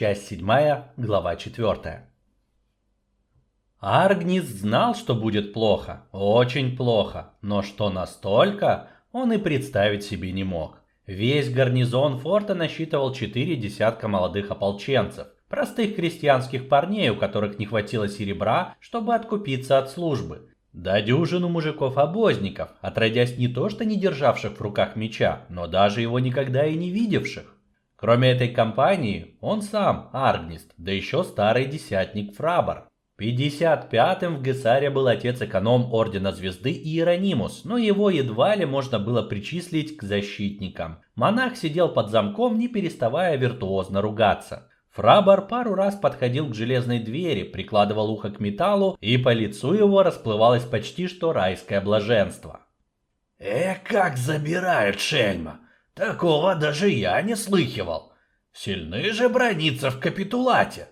часть 7, глава 4. Аргнис знал, что будет плохо, очень плохо, но что настолько, он и представить себе не мог. Весь гарнизон форта насчитывал четыре десятка молодых ополченцев, простых крестьянских парней, у которых не хватило серебра, чтобы откупиться от службы. Да дюжину мужиков-обозников, отродясь не то что не державших в руках меча, но даже его никогда и не видевших. Кроме этой компании, он сам, Аргнист, да еще старый десятник Фрабар. 55-м в Гессаре был отец-эконом Ордена Звезды Иеронимус, но его едва ли можно было причислить к защитникам. Монах сидел под замком, не переставая виртуозно ругаться. Фрабар пару раз подходил к железной двери, прикладывал ухо к металлу, и по лицу его расплывалось почти что райское блаженство. «Эх, как забирают шельма! Такого даже я не слыхивал! Сильны же брониться в капитулате!»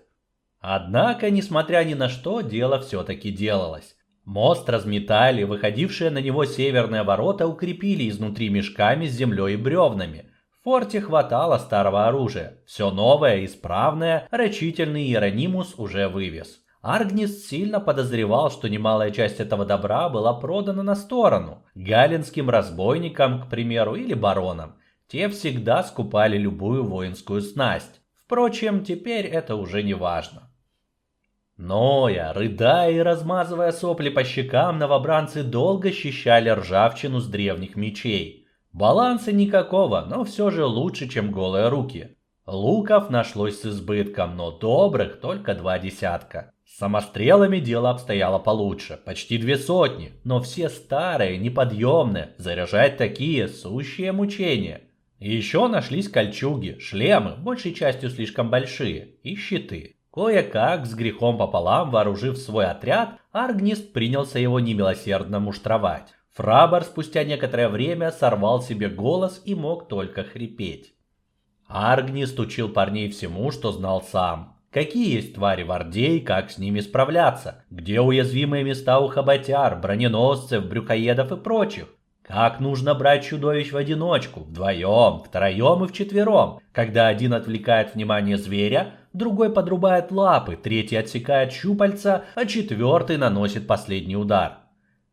Однако, несмотря ни на что, дело все-таки делалось. Мост разметали, выходившие на него северные ворота укрепили изнутри мешками с землей и бревнами. В форте хватало старого оружия. Все новое, исправное, рачительный Иеронимус уже вывез. Аргнис сильно подозревал, что немалая часть этого добра была продана на сторону. Галинским разбойникам, к примеру, или баронам. Те всегда скупали любую воинскую снасть. Впрочем, теперь это уже не важно. Ноя, рыдая и размазывая сопли по щекам, новобранцы долго счищали ржавчину с древних мечей. Баланса никакого, но все же лучше, чем голые руки. Луков нашлось с избытком, но добрых только два десятка. С самострелами дело обстояло получше, почти две сотни, но все старые, неподъемные, заряжать такие – сущие Еще нашлись кольчуги, шлемы, большей частью слишком большие, и щиты. Кое-как, с грехом пополам, вооружив свой отряд, Аргнист принялся его немилосердно муштровать. Фрабар спустя некоторое время сорвал себе голос и мог только хрипеть. Аргнист учил парней всему, что знал сам. Какие есть твари в Орде и как с ними справляться? Где уязвимые места у хоботяр, броненосцев, брюкоедов и прочих? Как нужно брать чудовищ в одиночку, вдвоем, втроем и вчетвером, когда один отвлекает внимание зверя, другой подрубает лапы, третий отсекает щупальца, а четвертый наносит последний удар.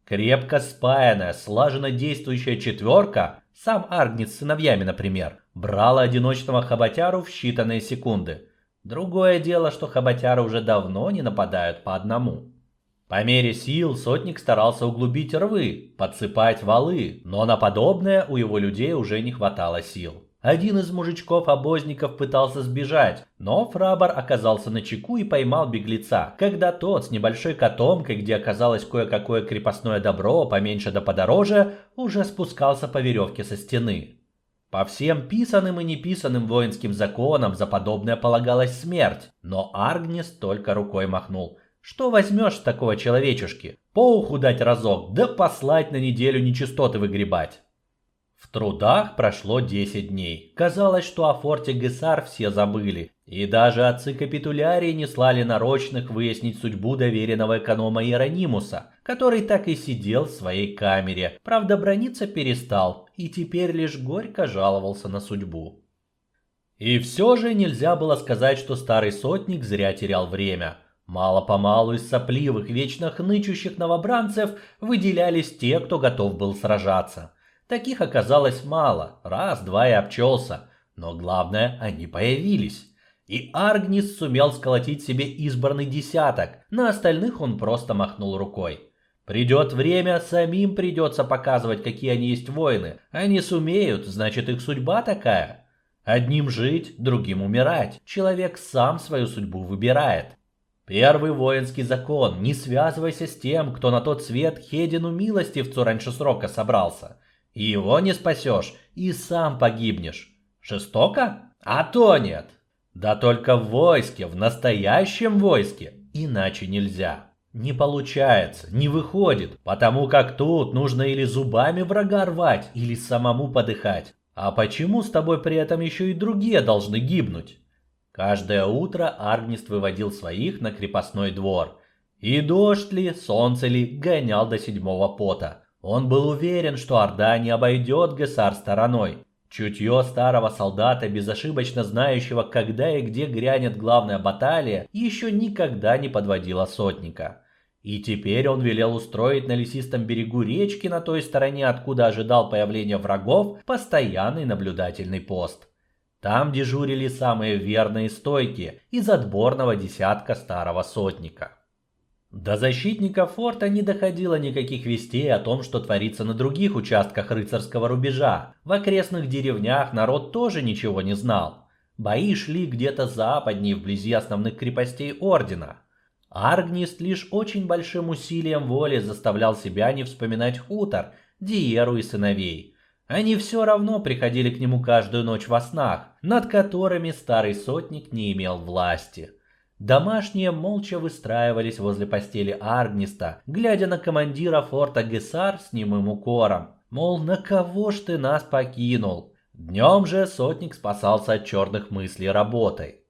Крепко спаянная, слаженно действующая четверка, сам Аргнит с сыновьями, например, брала одиночного хоботяру в считанные секунды. Другое дело, что хоботяры уже давно не нападают по одному. По мере сил сотник старался углубить рвы, подсыпать валы, но на подобное у его людей уже не хватало сил. Один из мужичков-обозников пытался сбежать, но Фрабар оказался на чеку и поймал беглеца, когда тот с небольшой котомкой, где оказалось кое-какое крепостное добро, поменьше да подороже, уже спускался по веревке со стены. По всем писанным и неписанным воинским законам за подобное полагалась смерть, но Аргнис только рукой махнул. Что возьмешь с такого человечушки? По уху дать разок, да послать на неделю нечистоты выгребать. В трудах прошло 10 дней. Казалось, что о форте Гессар все забыли. И даже отцы капитулярии не слали нарочных выяснить судьбу доверенного эконома Иеронимуса, который так и сидел в своей камере. Правда, брониться перестал и теперь лишь горько жаловался на судьбу. И все же нельзя было сказать, что старый сотник зря терял время. Мало-помалу из сопливых, вечно хнычущих новобранцев выделялись те, кто готов был сражаться. Таких оказалось мало, раз-два и обчелся, но главное, они появились. И Аргнис сумел сколотить себе избранный десяток, на остальных он просто махнул рукой. Придет время, самим придется показывать, какие они есть воины. Они сумеют, значит их судьба такая. Одним жить, другим умирать. Человек сам свою судьбу выбирает. Первый воинский закон – не связывайся с тем, кто на тот свет Хедину милостивцу раньше срока собрался. И его не спасешь, и сам погибнешь. Жестоко? А то нет. Да только в войске, в настоящем войске, иначе нельзя. Не получается, не выходит, потому как тут нужно или зубами врага рвать, или самому подыхать. А почему с тобой при этом еще и другие должны гибнуть? Каждое утро Аргнист выводил своих на крепостной двор. И дождь ли, солнце ли, гонял до седьмого пота. Он был уверен, что Орда не обойдет Гесар стороной. Чутье старого солдата, безошибочно знающего, когда и где грянет главная баталия, еще никогда не подводило сотника. И теперь он велел устроить на лесистом берегу речки на той стороне, откуда ожидал появления врагов, постоянный наблюдательный пост. Там дежурили самые верные стойки из отборного десятка старого сотника. До защитников форта не доходило никаких вестей о том, что творится на других участках рыцарского рубежа. В окрестных деревнях народ тоже ничего не знал. Бои шли где-то западнее, вблизи основных крепостей Ордена. Аргнист лишь очень большим усилием воли заставлял себя не вспоминать хутор, Диеру и сыновей. Они все равно приходили к нему каждую ночь во снах, над которыми старый сотник не имел власти. Домашние молча выстраивались возле постели Аргниста, глядя на командира форта Гесар с немым укором. Мол, на кого ж ты нас покинул? Днем же сотник спасался от черных мыслей работой.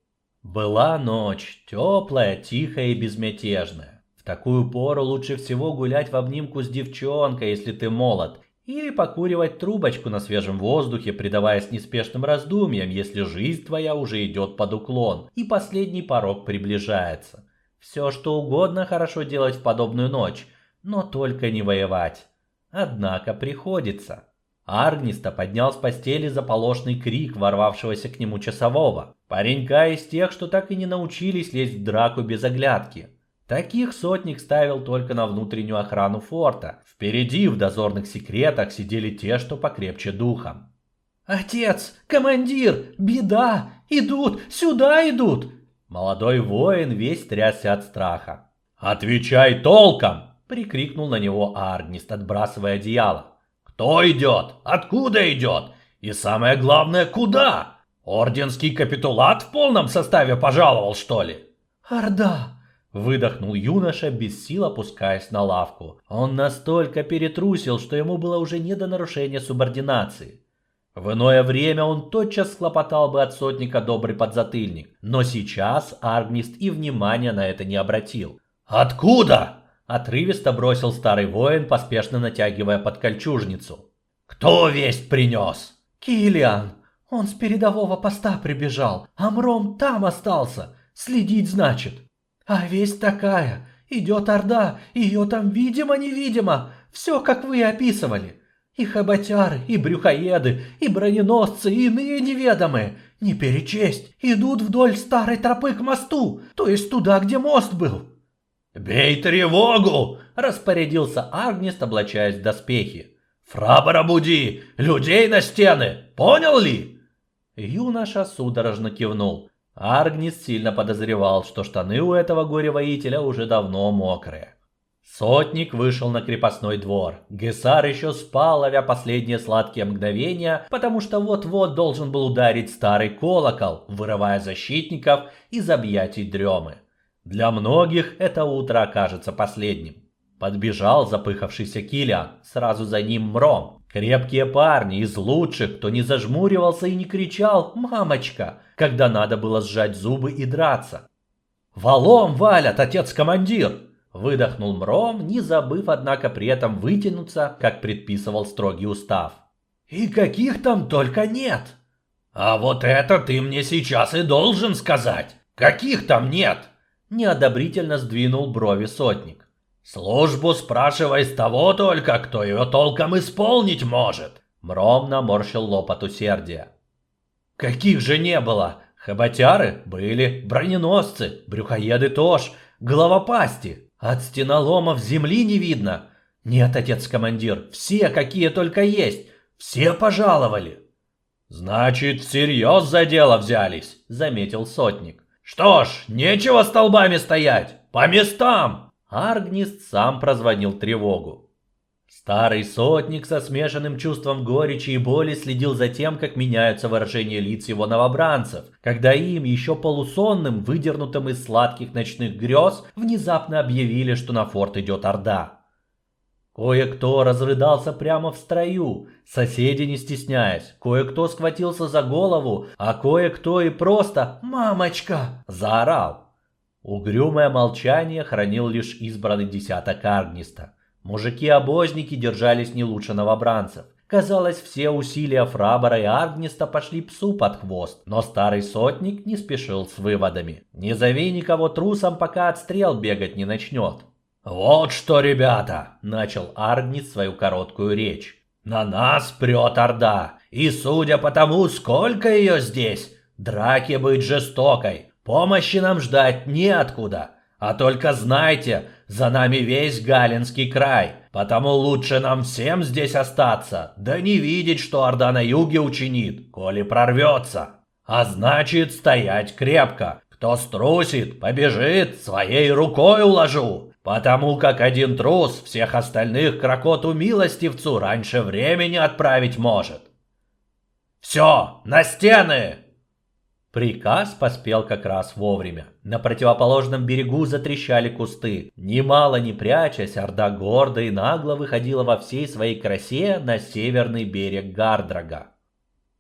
Была ночь, теплая, тихая и безмятежная. В такую пору лучше всего гулять в обнимку с девчонкой, если ты молод, или покуривать трубочку на свежем воздухе, предаваясь неспешным раздумьям, если жизнь твоя уже идет под уклон, и последний порог приближается. Все что угодно хорошо делать в подобную ночь, но только не воевать. Однако приходится. Аргниста поднял с постели заполошный крик ворвавшегося к нему часового. Паренька из тех, что так и не научились лезть в драку без оглядки. Таких сотник ставил только на внутреннюю охрану форта. Впереди в дозорных секретах сидели те, что покрепче духом. «Отец! Командир! Беда! Идут! Сюда идут!» Молодой воин весь трясся от страха. «Отвечай толком!» — прикрикнул на него Арнист, отбрасывая одеяло. «Кто идет? Откуда идет? И самое главное, куда? Орденский капитулат в полном составе пожаловал, что ли?» «Орда!» Выдохнул юноша, без сил опускаясь на лавку. Он настолько перетрусил, что ему было уже не до нарушения субординации. В иное время он тотчас схлопотал бы от сотника добрый подзатыльник, но сейчас Аргнист и внимания на это не обратил. «Откуда?» – отрывисто бросил старый воин, поспешно натягивая под кольчужницу. «Кто весть принес?» «Килиан! Он с передового поста прибежал, а Мром там остался. Следить, значит!» А весть такая. Идет орда, ее там видимо-невидимо. Все, как вы описывали. И хоботяры, и брюхоеды, и броненосцы, и иные неведомые. Не перечесть. Идут вдоль старой тропы к мосту, то есть туда, где мост был. «Бей тревогу!» – распорядился Агнест, облачаясь в доспехи. «Фрабора буди! Людей на стены! Понял ли?» Юноша судорожно кивнул. Аргнис сильно подозревал, что штаны у этого горе-воителя уже давно мокрые. Сотник вышел на крепостной двор. Гесар еще спал, ловя последние сладкие мгновения, потому что вот-вот должен был ударить старый колокол, вырывая защитников из объятий дремы. Для многих это утро окажется последним. Подбежал запыхавшийся Килиан, сразу за ним Мром. Крепкие парни из лучших, кто не зажмуривался и не кричал «Мамочка!», когда надо было сжать зубы и драться. «Валом валят, отец-командир!» Выдохнул Мром, не забыв, однако, при этом вытянуться, как предписывал строгий устав. «И каких там только нет!» «А вот это ты мне сейчас и должен сказать! Каких там нет?» Неодобрительно сдвинул брови сотник. Службу спрашивай с того только, кто ее толком исполнить может. Мром наморщил лоб от усердия. Каких же не было? Хоботяры были, броненосцы, брюхоеды тоже, головопасти. От стеноломов земли не видно. Нет, отец-командир, все, какие только есть, все пожаловали. Значит, всерьез за дело взялись, заметил сотник. Что ж, нечего столбами стоять, по местам. Аргнист сам прозвонил тревогу. Старый сотник со смешанным чувством горечи и боли следил за тем, как меняются выражения лиц его новобранцев, когда им, еще полусонным, выдернутым из сладких ночных грез, внезапно объявили, что на форт идет Орда. Кое-кто разрыдался прямо в строю, соседи не стесняясь, кое-кто схватился за голову, а кое-кто и просто «Мамочка!» заорал. Угрюмое молчание хранил лишь избранный десяток Аргниста. Мужики-обозники держались не лучше новобранцев. Казалось, все усилия Фрабора и Аргниста пошли псу под хвост, но старый сотник не спешил с выводами. Не зови никого трусом, пока отстрел бегать не начнет. «Вот что, ребята!» – начал Аргнист свою короткую речь. «На нас прет Орда, и судя по тому, сколько ее здесь, драки быть жестокой, помощи нам ждать неоткуда. А только знайте, за нами весь Галинский край, потому лучше нам всем здесь остаться, да не видеть, что Орда на юге учинит, коли прорвется. А значит, стоять крепко. Кто струсит, побежит, своей рукой уложу. Потому как один трус всех остальных крокоту милостивцу раньше времени отправить может. Все, на стены! Приказ поспел как раз вовремя. На противоположном берегу затрещали кусты. Немало не прячась, Орда гордо и нагло выходила во всей своей красе на северный берег Гардрага.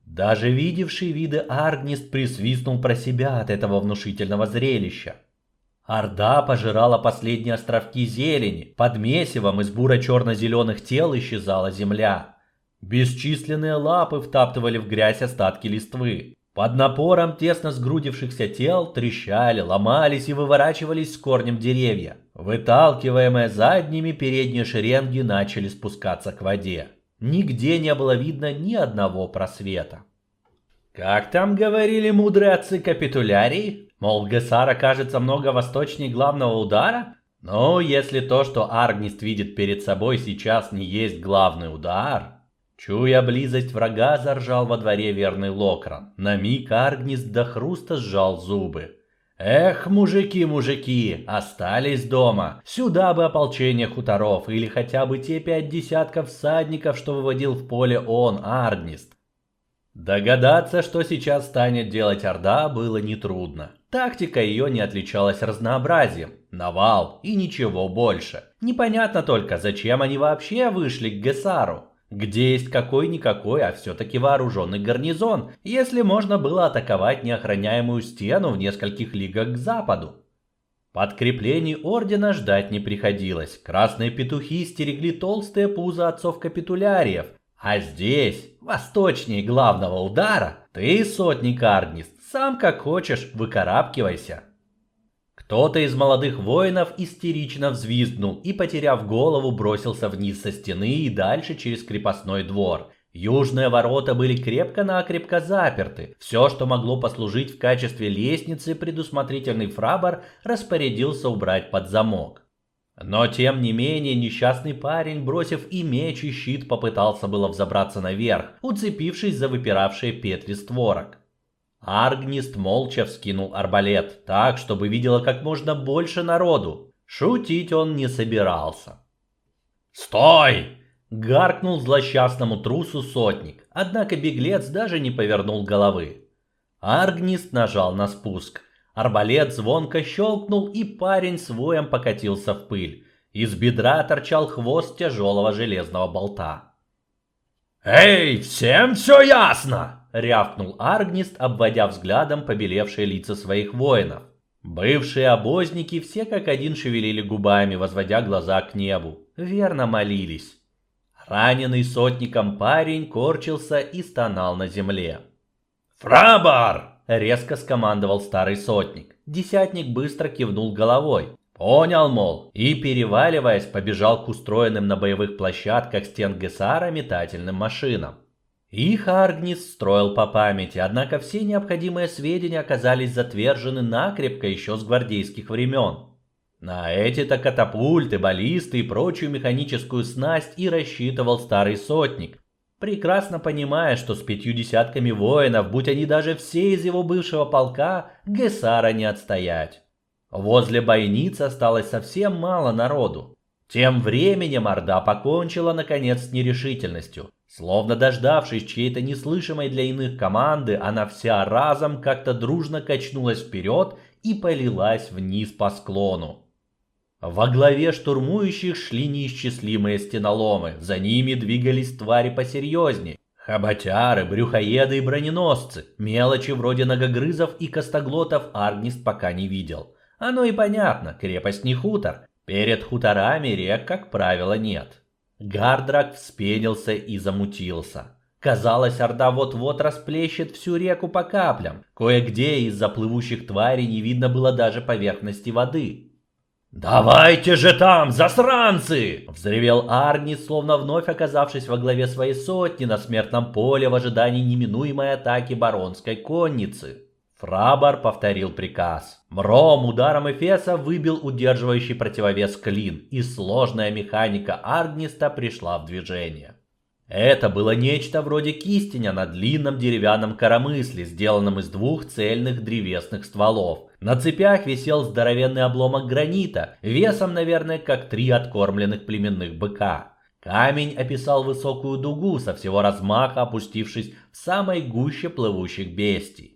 Даже видевший виды Аргнист присвистнул про себя от этого внушительного зрелища. Орда пожирала последние островки зелени, под месивом из буро-черно-зеленых тел исчезала земля. Бесчисленные лапы втаптывали в грязь остатки листвы. Под напором тесно сгрудившихся тел трещали, ломались и выворачивались с корнем деревья. Выталкиваемые задними передние шеренги начали спускаться к воде. Нигде не было видно ни одного просвета. Как там говорили мудрые отцы капитулярии? Мол, Гессара кажется много восточнее главного удара? Но если то, что Аргнист видит перед собой сейчас не есть главный удар, Чуя близость врага, заржал во дворе верный Локран. На миг Аргнис до хруста сжал зубы. Эх, мужики, мужики, остались дома. Сюда бы ополчение хуторов или хотя бы те пять десятков всадников, что выводил в поле он, Аргнист. Догадаться, что сейчас станет делать Орда, было нетрудно. Тактика ее не отличалась разнообразием. Навал и ничего больше. Непонятно только, зачем они вообще вышли к Гесару где есть какой-никакой, а все-таки вооруженный гарнизон, если можно было атаковать неохраняемую стену в нескольких лигах к западу. Подкреплений ордена ждать не приходилось. Красные петухи стерегли толстые пузо отцов-капитуляриев. А здесь, восточнее главного удара, ты, сотник Аргнист, сам как хочешь выкарабкивайся. Кто-то из молодых воинов истерично взвизгнул и, потеряв голову, бросился вниз со стены и дальше через крепостной двор. Южные ворота были крепко-накрепко заперты. Все, что могло послужить в качестве лестницы, предусмотрительный фрабар распорядился убрать под замок. Но тем не менее несчастный парень, бросив и меч, и щит, попытался было взобраться наверх, уцепившись за выпиравшие петли створок. Аргнист молча вскинул арбалет, так, чтобы видела как можно больше народу. Шутить он не собирался. «Стой!» — гаркнул злосчастному трусу сотник, однако беглец даже не повернул головы. Аргнист нажал на спуск. Арбалет звонко щелкнул, и парень с воем покатился в пыль. Из бедра торчал хвост тяжелого железного болта. «Эй, всем все ясно!» Рявкнул Аргнист, обводя взглядом побелевшие лица своих воинов. Бывшие обозники все как один шевелили губами, возводя глаза к небу. Верно молились. Раненый сотником парень корчился и стонал на земле. «Фрабар!» — резко скомандовал старый сотник. Десятник быстро кивнул головой. Понял, мол, и, переваливаясь, побежал к устроенным на боевых площадках стен Гесара метательным машинам. Их Аргнис строил по памяти, однако все необходимые сведения оказались затвержены накрепко еще с гвардейских времен. На эти-то катапульты, баллисты и прочую механическую снасть и рассчитывал старый сотник, прекрасно понимая, что с пятью десятками воинов, будь они даже все из его бывшего полка, Гесара не отстоять. Возле бойниц осталось совсем мало народу. Тем временем Орда покончила наконец с нерешительностью. Словно дождавшись чьей-то неслышимой для иных команды, она вся разом как-то дружно качнулась вперед и полилась вниз по склону. Во главе штурмующих шли неисчислимые стеноломы, за ними двигались твари посерьезнее. Хоботяры, брюхоеды и броненосцы. Мелочи вроде ногогрызов и костоглотов Аргнист пока не видел. Оно и понятно, крепость не хутор. Перед хуторами рек, как правило, нет. Гардрак вспенился и замутился. Казалось, Орда вот-вот расплещет всю реку по каплям. Кое-где из-за плывущих тварей не видно было даже поверхности воды. «Давайте же там, засранцы!» – взревел Арни, словно вновь оказавшись во главе своей сотни на смертном поле в ожидании неминуемой атаки баронской конницы. Фрабар повторил приказ. Мром ударом Эфеса выбил удерживающий противовес клин, и сложная механика Аргниста пришла в движение. Это было нечто вроде кистеня на длинном деревянном коромысле, сделанном из двух цельных древесных стволов. На цепях висел здоровенный обломок гранита, весом, наверное, как три откормленных племенных быка. Камень описал высокую дугу со всего размаха, опустившись в самой гуще плывущих бестий.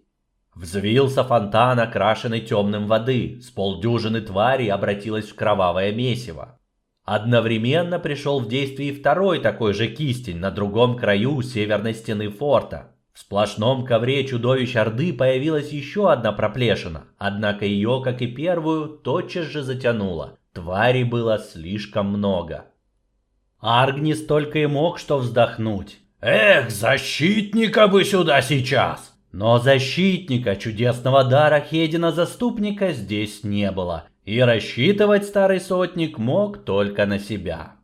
Взвился фонтан, окрашенный темным воды, с полдюжины тварей обратилось в кровавое месиво. Одновременно пришел в действие и второй такой же кистень на другом краю северной стены форта. В сплошном ковре чудовищ Орды появилась еще одна проплешина, однако ее, как и первую, тотчас же затянуло. Тварей было слишком много. Аргнис только и мог что вздохнуть. «Эх, защитника бы сюда сейчас!» Но защитника чудесного дара Хедина-заступника здесь не было, и рассчитывать старый сотник мог только на себя.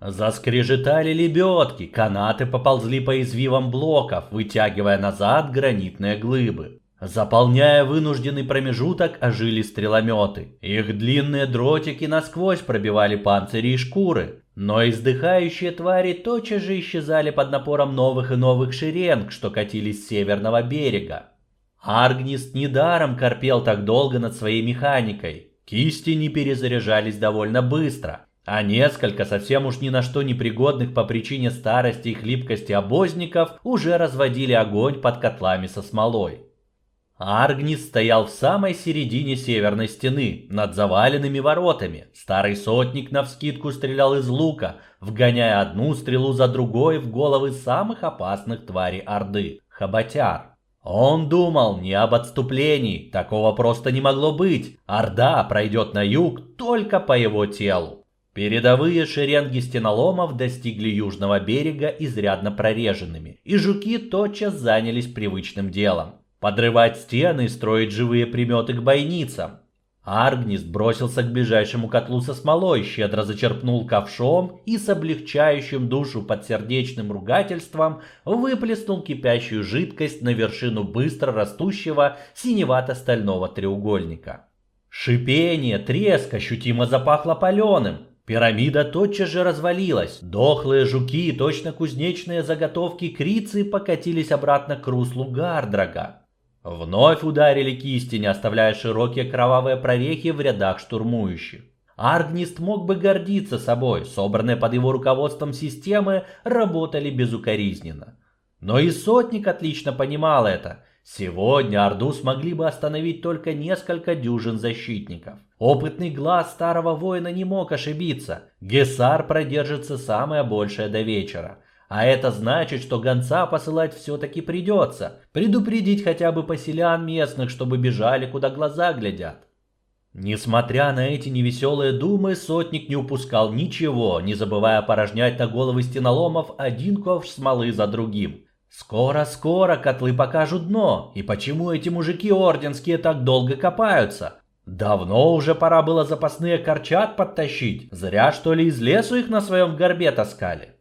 Заскрежетали лебедки, канаты поползли по извивам блоков, вытягивая назад гранитные глыбы. Заполняя вынужденный промежуток, ожили стрелометы. Их длинные дротики насквозь пробивали панцири и шкуры. Но издыхающие твари тотчас же исчезали под напором новых и новых шеренг, что катились с северного берега. Аргнист недаром корпел так долго над своей механикой. Кисти не перезаряжались довольно быстро, а несколько совсем уж ни на что не пригодных по причине старости и хлипкости обозников уже разводили огонь под котлами со смолой. Аргнис стоял в самой середине северной стены, над заваленными воротами. Старый сотник навскидку стрелял из лука, вгоняя одну стрелу за другой в головы самых опасных тварей Орды – хоботяр. Он думал не об отступлении, такого просто не могло быть. Орда пройдет на юг только по его телу. Передовые шеренги стеноломов достигли южного берега изрядно прореженными, и жуки тотчас занялись привычным делом – подрывать стены и строить живые приметы к бойницам. Аргнист бросился к ближайшему котлу со смолой, щедро зачерпнул ковшом и с облегчающим душу подсердечным ругательством выплеснул кипящую жидкость на вершину быстро растущего синевато-стального треугольника. Шипение, треск ощутимо запахло паленым. Пирамида тотчас же развалилась. Дохлые жуки, точно кузнечные заготовки крицы покатились обратно к руслу Гардрага. Вновь ударили кистень, оставляя широкие кровавые прорехи в рядах штурмующих. Аргнист мог бы гордиться собой, собранные под его руководством системы работали безукоризненно. Но и сотник отлично понимал это. Сегодня Орду смогли бы остановить только несколько дюжин защитников. Опытный глаз старого воина не мог ошибиться. Гесар продержится самое большее до вечера. А это значит, что гонца посылать все-таки придется. Предупредить хотя бы поселян местных, чтобы бежали, куда глаза глядят. Несмотря на эти невеселые думы, сотник не упускал ничего, не забывая порожнять на головы стеноломов один ковш смолы за другим. Скоро-скоро котлы покажут дно, и почему эти мужики орденские так долго копаются? Давно уже пора было запасные корчат подтащить, зря что ли из лесу их на своем горбе таскали.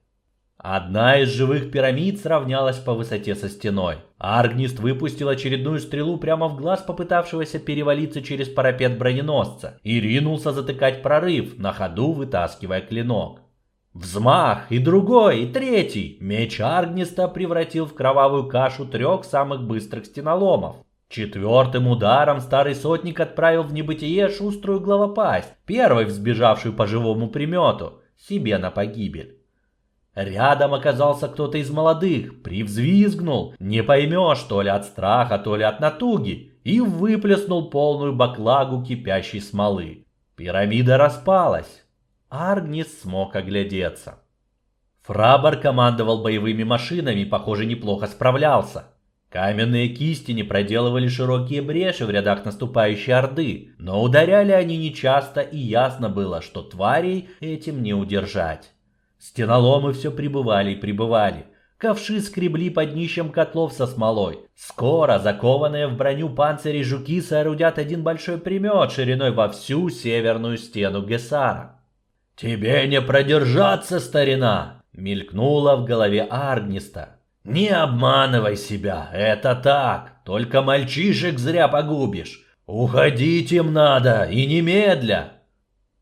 Одна из живых пирамид сравнялась по высоте со стеной. Аргнист выпустил очередную стрелу прямо в глаз попытавшегося перевалиться через парапет броненосца и ринулся затыкать прорыв, на ходу вытаскивая клинок. Взмах, и другой, и третий. Меч Аргниста превратил в кровавую кашу трех самых быстрых стеноломов. Четвертым ударом старый сотник отправил в небытие шуструю главопасть, первой взбежавшую по живому примету, себе на погибель. Рядом оказался кто-то из молодых, привзвизгнул, не поймешь, то ли от страха, то ли от натуги, и выплеснул полную баклагу кипящей смолы. Пирамида распалась. Аргнис смог оглядеться. Фрабар командовал боевыми машинами, похоже, неплохо справлялся. Каменные кисти не проделывали широкие бреши в рядах наступающей орды, но ударяли они нечасто и ясно было, что тварей этим не удержать. Стеноломы все прибывали и прибывали. Ковши скребли под днищем котлов со смолой. Скоро закованные в броню панцири жуки соорудят один большой примет шириной во всю северную стену Гесара. «Тебе не продержаться, старина!» — мелькнуло в голове Аргниста. «Не обманывай себя, это так, только мальчишек зря погубишь. Уходить им надо, и немедля!»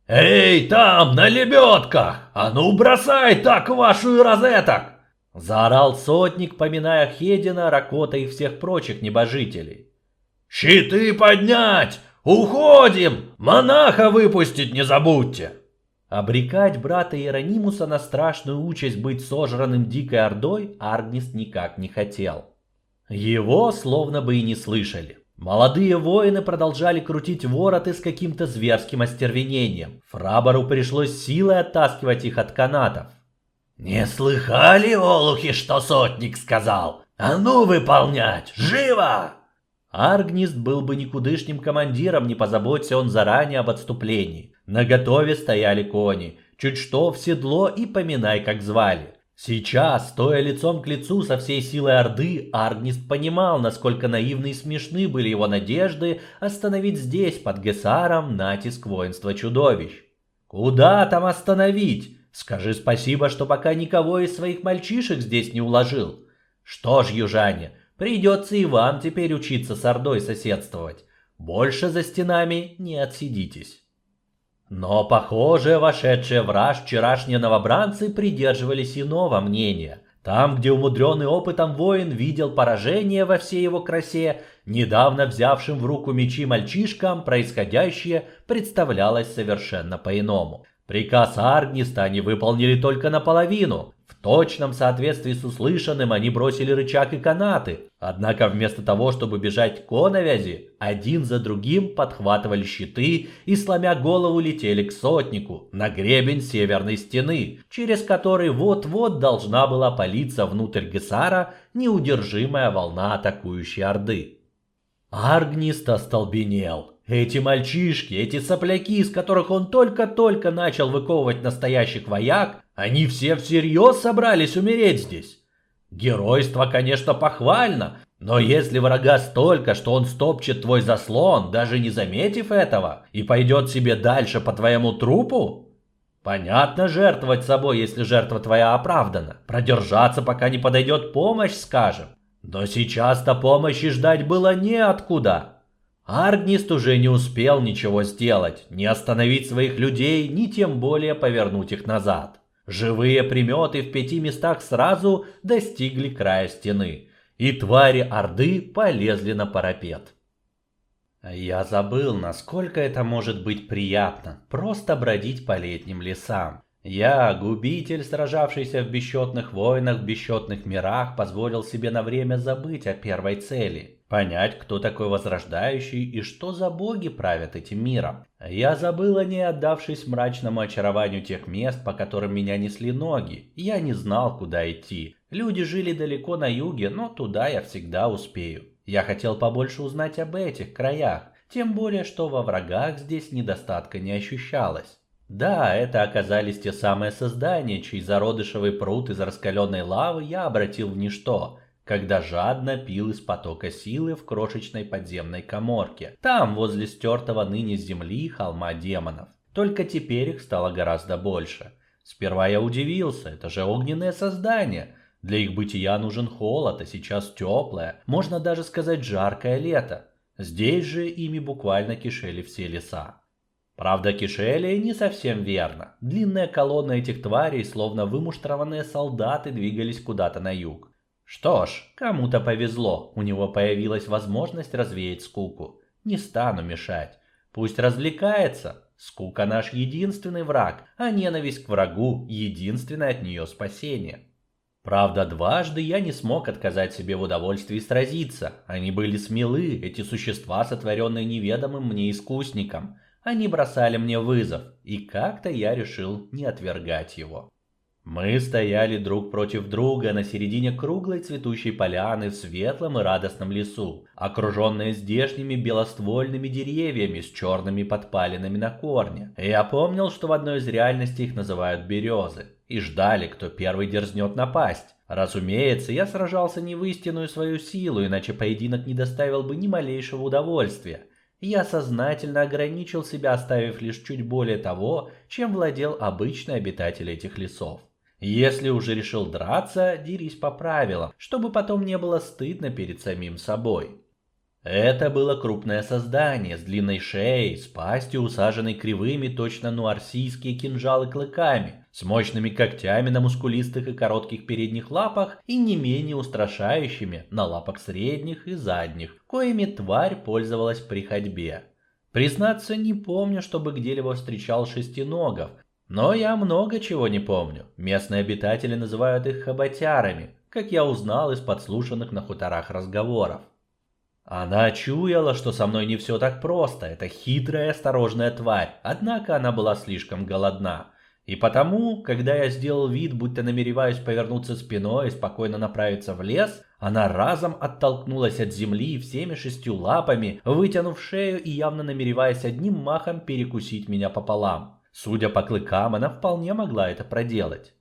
«Эй, там, на лебедках! А ну бросай так вашу розеток!» Заорал сотник, поминая Хедина, Ракота и всех прочих небожителей. «Щиты поднять! Уходим! Монаха выпустить не забудьте!» Обрекать брата Иеронимуса на страшную участь быть сожранным дикой ордой Аргнис никак не хотел. Его словно бы и не слышали. Молодые воины продолжали крутить вороты с каким-то зверским остервенением. Фрабору пришлось силой оттаскивать их от канатов. «Не слыхали, олухи, что сотник сказал? А ну выполнять! Живо!» Аргнист был бы никудышним командиром, не позаботься он заранее об отступлении. На готове стояли кони, чуть что в седло и поминай, как звали. Сейчас, стоя лицом к лицу со всей силой Орды, Аргнист понимал, насколько наивны и смешны были его надежды остановить здесь, под Гесаром, натиск воинства чудовищ. Куда там остановить? Скажи спасибо, что пока никого из своих мальчишек здесь не уложил. Что ж, южане, придется и вам теперь учиться с Ордой соседствовать. Больше за стенами не отсидитесь. Но, похоже, вошедшие в раж вчерашние новобранцы придерживались иного мнения. Там, где умудренный опытом воин видел поражение во всей его красе, недавно взявшим в руку мечи мальчишкам, происходящее представлялось совершенно по-иному. Приказ Аргниста они выполнили только наполовину. В точном соответствии с услышанным они бросили рычаг и канаты. Однако вместо того, чтобы бежать к коновязи, один за другим подхватывали щиты и, сломя голову, летели к сотнику, на гребень северной стены, через который вот-вот должна была палиться внутрь Гесара неудержимая волна атакующей Орды. Аргнист остолбенел. Эти мальчишки, эти сопляки, из которых он только-только начал выковывать настоящих вояк, они все всерьез собрались умереть здесь. Геройство, конечно, похвально, но если врага столько, что он стопчет твой заслон, даже не заметив этого, и пойдет себе дальше по твоему трупу, понятно жертвовать собой, если жертва твоя оправдана. Продержаться, пока не подойдет помощь, скажем. Но сейчас-то помощи ждать было неоткуда. Аргнист уже не успел ничего сделать, не остановить своих людей, ни тем более повернуть их назад. Живые приметы в пяти местах сразу достигли края стены, и твари Орды полезли на парапет. Я забыл, насколько это может быть приятно, просто бродить по летним лесам. Я, губитель, сражавшийся в бесчетных войнах в бесчетных мирах, позволил себе на время забыть о первой цели – понять, кто такой возрождающий и что за боги правят этим миром. Я забыл о ней, отдавшись мрачному очарованию тех мест, по которым меня несли ноги. Я не знал, куда идти. Люди жили далеко на юге, но туда я всегда успею. Я хотел побольше узнать об этих краях, тем более, что во врагах здесь недостатка не ощущалось. Да, это оказались те самые создания, чей зародышевый пруд из раскаленной лавы я обратил в ничто – когда жадно пил из потока силы в крошечной подземной коморке, там, возле стертого ныне земли холма демонов. Только теперь их стало гораздо больше. Сперва я удивился, это же огненное создание. Для их бытия нужен холод, а сейчас теплое, можно даже сказать жаркое лето. Здесь же ими буквально кишели все леса. Правда, кишели не совсем верно. Длинная колонна этих тварей, словно вымуштрованные солдаты, двигались куда-то на юг. Что ж, кому-то повезло, у него появилась возможность развеять скуку. Не стану мешать. Пусть развлекается. Скука наш единственный враг, а ненависть к врагу – единственное от нее спасение. Правда, дважды я не смог отказать себе в удовольствии сразиться. Они были смелы, эти существа, сотворенные неведомым мне искусником. Они бросали мне вызов, и как-то я решил не отвергать его. Мы стояли друг против друга на середине круглой цветущей поляны в светлом и радостном лесу, окруженные здешними белоствольными деревьями с черными подпалинами на корне. Я помнил, что в одной из реальностей их называют березы, и ждали, кто первый дерзнет напасть. Разумеется, я сражался не в истинную свою силу, иначе поединок не доставил бы ни малейшего удовольствия. Я сознательно ограничил себя, оставив лишь чуть более того, чем владел обычный обитатель этих лесов. Если уже решил драться, дерись по правилам, чтобы потом не было стыдно перед самим собой. Это было крупное создание с длинной шеей, с пастью, усаженной кривыми, точно нуарсийские кинжалы клыками, с мощными когтями на мускулистых и коротких передних лапах и не менее устрашающими на лапах средних и задних, коими тварь пользовалась при ходьбе. Признаться, не помню, чтобы где-либо встречал шестиногов, но я много чего не помню. Местные обитатели называют их хоботярами, как я узнал из подслушанных на хуторах разговоров. Она чуяла, что со мной не все так просто. Это хитрая, осторожная тварь. Однако она была слишком голодна. И потому, когда я сделал вид, будто намереваюсь повернуться спиной и спокойно направиться в лес, она разом оттолкнулась от земли всеми шестью лапами, вытянув шею и явно намереваясь одним махом перекусить меня пополам. Судя по клыкам, она вполне могла это проделать.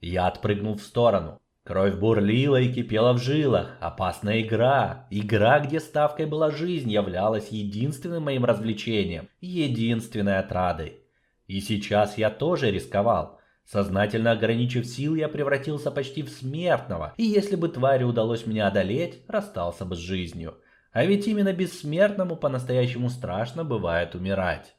Я отпрыгнул в сторону. Кровь бурлила и кипела в жилах. Опасная игра. Игра, где ставкой была жизнь, являлась единственным моим развлечением, единственной отрадой. И сейчас я тоже рисковал. Сознательно ограничив сил, я превратился почти в смертного, и если бы твари удалось меня одолеть, расстался бы с жизнью. А ведь именно бессмертному по-настоящему страшно бывает умирать.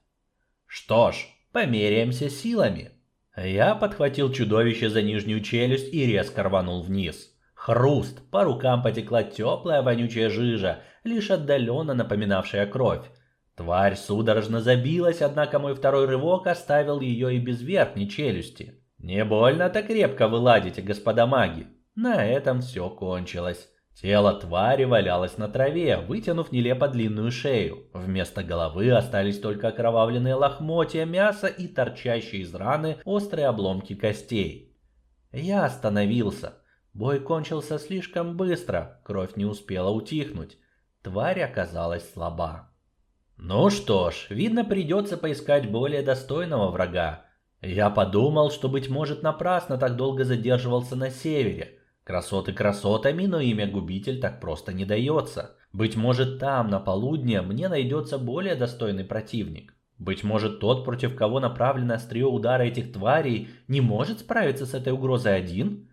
Что ж, Померяемся силами. Я подхватил чудовище за нижнюю челюсть и резко рванул вниз. Хруст, по рукам потекла теплая вонючая жижа, лишь отдаленно напоминавшая кровь. Тварь судорожно забилась, однако мой второй рывок оставил ее и без верхней челюсти. Не больно-то крепко вы ладите, господа маги. На этом все кончилось. Тело твари валялось на траве, вытянув нелепо длинную шею. Вместо головы остались только окровавленные лохмотья мяса и торчащие из раны острые обломки костей. Я остановился. Бой кончился слишком быстро, кровь не успела утихнуть. Тварь оказалась слаба. Ну что ж, видно придется поискать более достойного врага. Я подумал, что быть может напрасно так долго задерживался на севере. Красоты красотами, но имя губитель так просто не дается. Быть может там, на полудне, мне найдется более достойный противник. Быть может тот, против кого направлено острие удара этих тварей, не может справиться с этой угрозой один?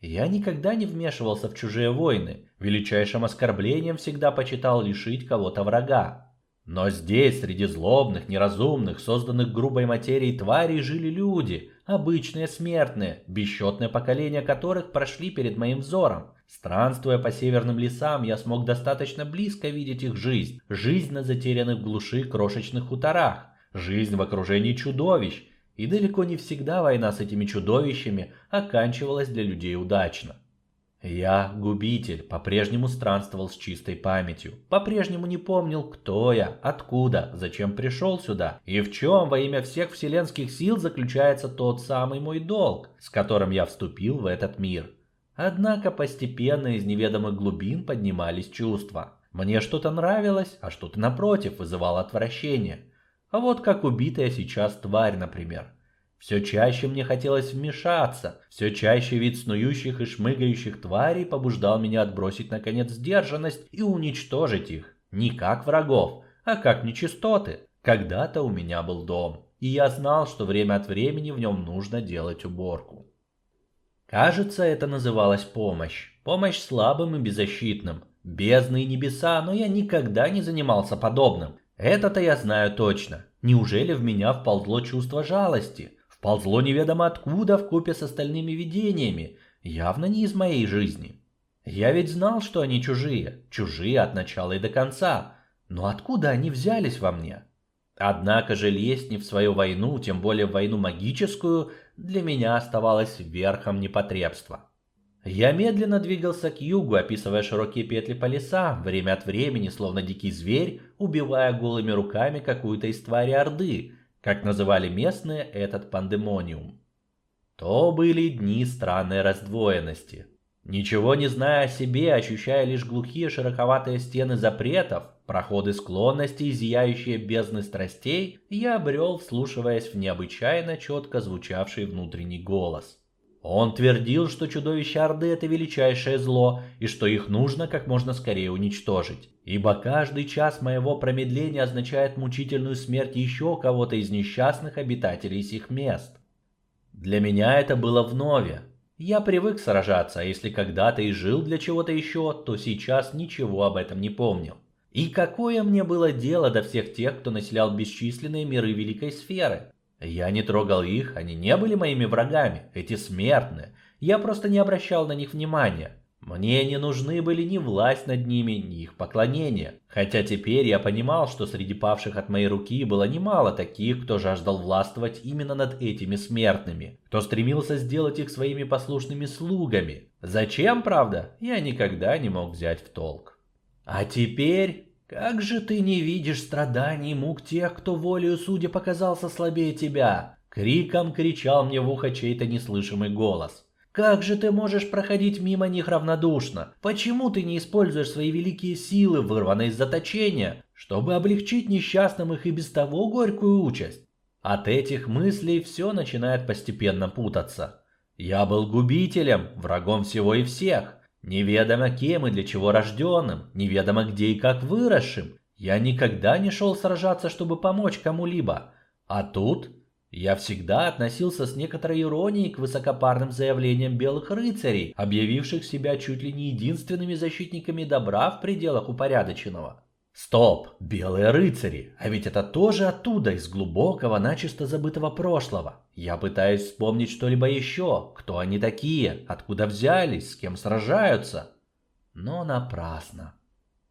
Я никогда не вмешивался в чужие войны. Величайшим оскорблением всегда почитал лишить кого-то врага. Но здесь, среди злобных, неразумных, созданных грубой материей тварей, жили люди, обычные смертные, бесчетное поколение которых прошли перед моим взором. Странствуя по северным лесам, я смог достаточно близко видеть их жизнь, жизнь на затерянных в глуши крошечных хуторах, жизнь в окружении чудовищ, и далеко не всегда война с этими чудовищами оканчивалась для людей удачно. Я, губитель, по-прежнему странствовал с чистой памятью, по-прежнему не помнил, кто я, откуда, зачем пришел сюда и в чем во имя всех вселенских сил заключается тот самый мой долг, с которым я вступил в этот мир. Однако постепенно из неведомых глубин поднимались чувства. Мне что-то нравилось, а что-то напротив вызывало отвращение. А вот как убитая сейчас тварь, например – все чаще мне хотелось вмешаться, все чаще вид снующих и шмыгающих тварей побуждал меня отбросить наконец сдержанность и уничтожить их. Не как врагов, а как нечистоты. Когда-то у меня был дом, и я знал, что время от времени в нем нужно делать уборку. Кажется, это называлось помощь. Помощь слабым и беззащитным. Бездны и небеса, но я никогда не занимался подобным. Это-то я знаю точно. Неужели в меня вползло чувство жалости? Ползло неведомо откуда в купе с остальными видениями, явно не из моей жизни. Я ведь знал, что они чужие, чужие от начала и до конца, но откуда они взялись во мне? Однако же лезть не в свою войну, тем более в войну магическую, для меня оставалось верхом непотребства. Я медленно двигался к югу, описывая широкие петли по лесам, время от времени, словно дикий зверь, убивая голыми руками какую-то из твари Орды, как называли местные этот пандемониум. То были дни странной раздвоенности. Ничего не зная о себе, ощущая лишь глухие широковатые стены запретов, проходы склонностей, зияющие бездны страстей, я обрел, вслушиваясь в необычайно четко звучавший внутренний голос. Он твердил, что чудовища Орды – это величайшее зло, и что их нужно как можно скорее уничтожить. Ибо каждый час моего промедления означает мучительную смерть еще кого-то из несчастных обитателей сих мест. Для меня это было вновь. Я привык сражаться, а если когда-то и жил для чего-то еще, то сейчас ничего об этом не помнил. И какое мне было дело до всех тех, кто населял бесчисленные миры Великой Сферы? Я не трогал их, они не были моими врагами, эти смертные. Я просто не обращал на них внимания. Мне не нужны были ни власть над ними, ни их поклонение. Хотя теперь я понимал, что среди павших от моей руки было немало таких, кто жаждал властвовать именно над этими смертными, кто стремился сделать их своими послушными слугами. Зачем, правда, я никогда не мог взять в толк. А теперь как же ты не видишь страданий и мук тех, кто волею судя показался слабее тебя? Криком кричал мне в ухо чей-то неслышимый голос. Как же ты можешь проходить мимо них равнодушно? Почему ты не используешь свои великие силы, вырванные из заточения, чтобы облегчить несчастным их и без того горькую участь? От этих мыслей все начинает постепенно путаться. Я был губителем, врагом всего и всех. Неведомо кем и для чего рожденным, неведомо где и как выросшим. Я никогда не шел сражаться, чтобы помочь кому-либо. А тут я всегда относился с некоторой иронией к высокопарным заявлениям белых рыцарей, объявивших себя чуть ли не единственными защитниками добра в пределах упорядоченного. Стоп, белые рыцари, а ведь это тоже оттуда, из глубокого, начисто забытого прошлого. Я пытаюсь вспомнить что-либо еще, кто они такие, откуда взялись, с кем сражаются. Но напрасно.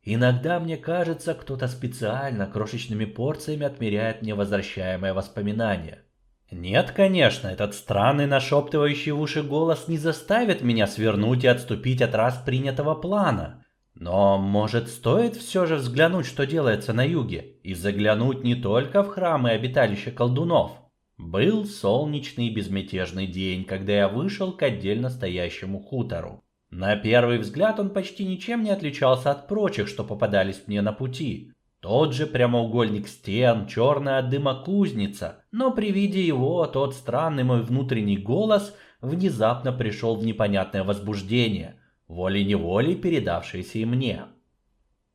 Иногда мне кажется, кто-то специально крошечными порциями отмеряет мне возвращаемое воспоминание. Нет, конечно, этот странный нашептывающий в уши голос не заставит меня свернуть и отступить от раз принятого плана. Но, может, стоит все же взглянуть, что делается на юге, и заглянуть не только в храмы и обиталища колдунов. Был солнечный и безмятежный день, когда я вышел к отдельно стоящему хутору. На первый взгляд он почти ничем не отличался от прочих, что попадались мне на пути. Тот же прямоугольник стен, черная от дыма кузница, но при виде его тот странный мой внутренний голос внезапно пришел в непонятное возбуждение – волей-неволей передавшийся и мне.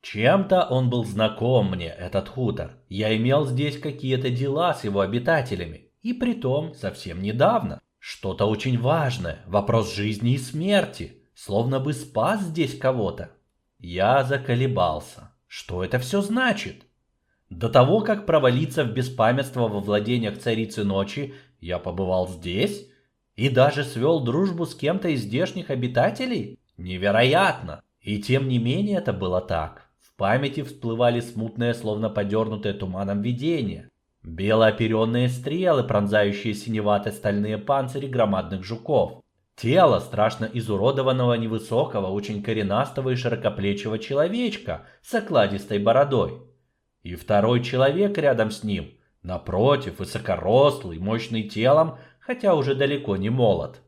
Чем-то он был знаком мне, этот хутор. Я имел здесь какие-то дела с его обитателями, и притом совсем недавно. Что-то очень важное, вопрос жизни и смерти, словно бы спас здесь кого-то. Я заколебался. Что это все значит? До того, как провалиться в беспамятство во владениях царицы ночи, я побывал здесь и даже свел дружбу с кем-то из здешних обитателей. Невероятно! И тем не менее это было так. В памяти всплывали смутные, словно подернутые туманом видения. Белооперенные стрелы, пронзающие синеватые стальные панцири громадных жуков. Тело страшно изуродованного невысокого, очень коренастого и широкоплечего человечка с окладистой бородой. И второй человек рядом с ним, напротив, высокорослый, мощный телом, хотя уже далеко не молод.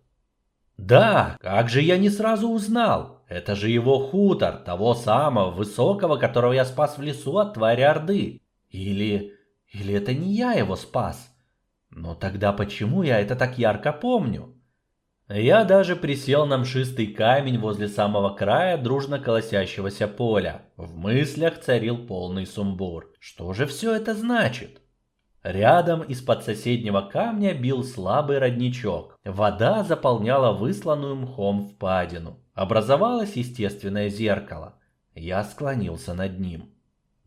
Да, как же я не сразу узнал? Это же его хутор, того самого высокого, которого я спас в лесу от твари Орды. Или... или это не я его спас? Но тогда почему я это так ярко помню? Я даже присел на мшистый камень возле самого края дружно колосящегося поля. В мыслях царил полный сумбур. Что же все это значит? Рядом из-под соседнего камня бил слабый родничок. Вода заполняла высланную мхом впадину. Образовалось естественное зеркало. Я склонился над ним.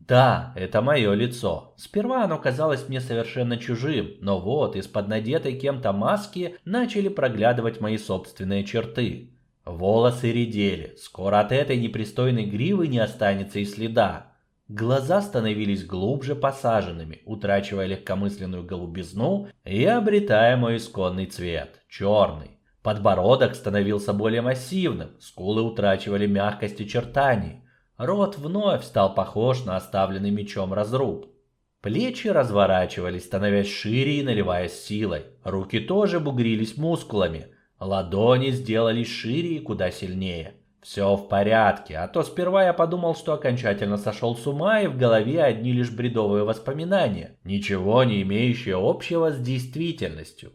Да, это мое лицо. Сперва оно казалось мне совершенно чужим, но вот из-под надетой кем-то маски начали проглядывать мои собственные черты. Волосы редели, скоро от этой непристойной гривы не останется и следа. Глаза становились глубже посаженными, утрачивая легкомысленную голубизну и обретая мой исконный цвет – черный. Подбородок становился более массивным, скулы утрачивали мягкость и чертаний. Рот вновь стал похож на оставленный мечом разруб. Плечи разворачивались, становясь шире и наливаясь силой. Руки тоже бугрились мускулами. Ладони сделались шире и куда сильнее. Все в порядке, а то сперва я подумал, что окончательно сошел с ума и в голове одни лишь бредовые воспоминания, ничего не имеющие общего с действительностью.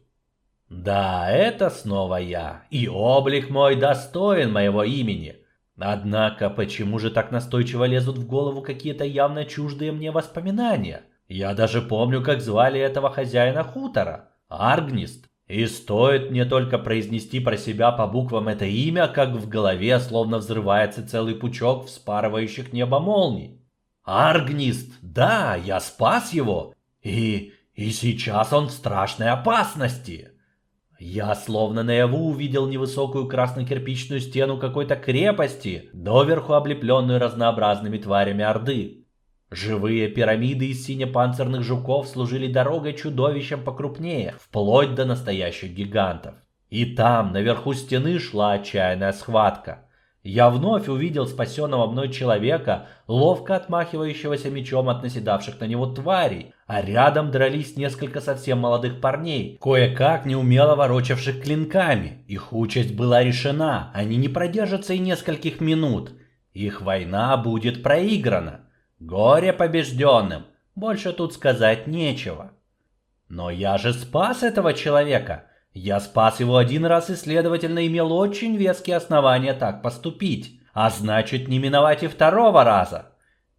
Да, это снова я, и облик мой достоин моего имени. Однако, почему же так настойчиво лезут в голову какие-то явно чуждые мне воспоминания? Я даже помню, как звали этого хозяина хутора. Аргнист. И стоит мне только произнести про себя по буквам это имя, как в голове словно взрывается целый пучок вспарывающих небо молний. Аргнист, да, я спас его. И... и сейчас он в страшной опасности. Я словно наяву увидел невысокую красно-кирпичную стену какой-то крепости, доверху облепленную разнообразными тварями Орды. Живые пирамиды из синепанцирных жуков служили дорогой чудовищам покрупнее, вплоть до настоящих гигантов. И там, наверху стены, шла отчаянная схватка. Я вновь увидел спасенного мной человека, ловко отмахивающегося мечом от наседавших на него тварей, а рядом дрались несколько совсем молодых парней, кое-как неумело ворочавших клинками. Их участь была решена, они не продержатся и нескольких минут. Их война будет проиграна. Горе побежденным, больше тут сказать нечего. Но я же спас этого человека. Я спас его один раз и, следовательно, имел очень веские основания так поступить. А значит, не миновать и второго раза.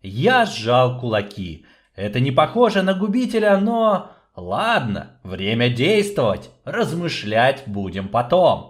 Я сжал кулаки. Это не похоже на губителя, но... Ладно, время действовать. Размышлять будем потом.